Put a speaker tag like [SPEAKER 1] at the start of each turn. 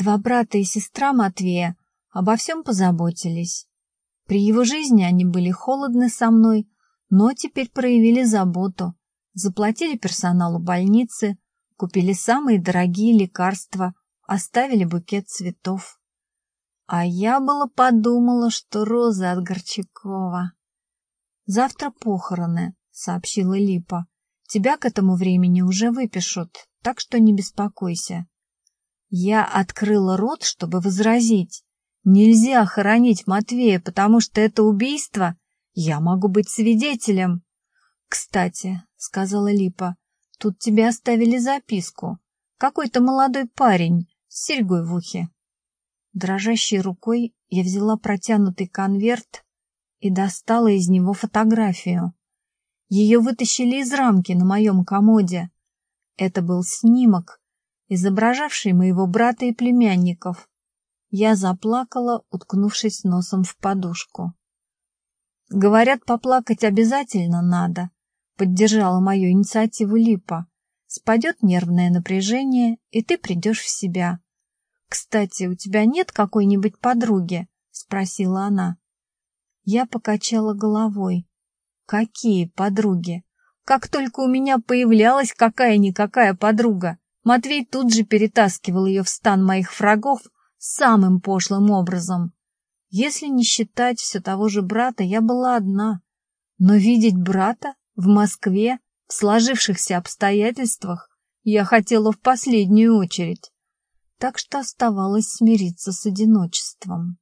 [SPEAKER 1] Два брата и сестра Матвея обо всем позаботились. При его жизни они были холодны со мной, но теперь проявили заботу, заплатили персоналу больницы, купили самые дорогие лекарства, оставили букет цветов. А я было подумала, что роза от Горчакова. «Завтра похороны», — сообщила Липа. «Тебя к этому времени уже выпишут, так что не беспокойся». Я открыла рот, чтобы возразить. Нельзя хоронить Матвея, потому что это убийство. Я могу быть свидетелем. Кстати, — сказала Липа, — тут тебе оставили записку. Какой-то молодой парень с серьгой в ухе. Дрожащей рукой я взяла протянутый конверт и достала из него фотографию. Ее вытащили из рамки на моем комоде. Это был снимок, изображавший моего брата и племянников. Я заплакала, уткнувшись носом в подушку. «Говорят, поплакать обязательно надо», — поддержала мою инициативу Липа. «Спадет нервное напряжение, и ты придешь в себя». «Кстати, у тебя нет какой-нибудь подруги?» — спросила она. Я покачала головой. «Какие подруги? Как только у меня появлялась какая-никакая подруга, Матвей тут же перетаскивал ее в стан моих врагов самым пошлым образом. Если не считать все того же брата, я была одна. Но видеть брата в Москве в сложившихся обстоятельствах я хотела в последнюю очередь. Так что оставалось смириться с одиночеством.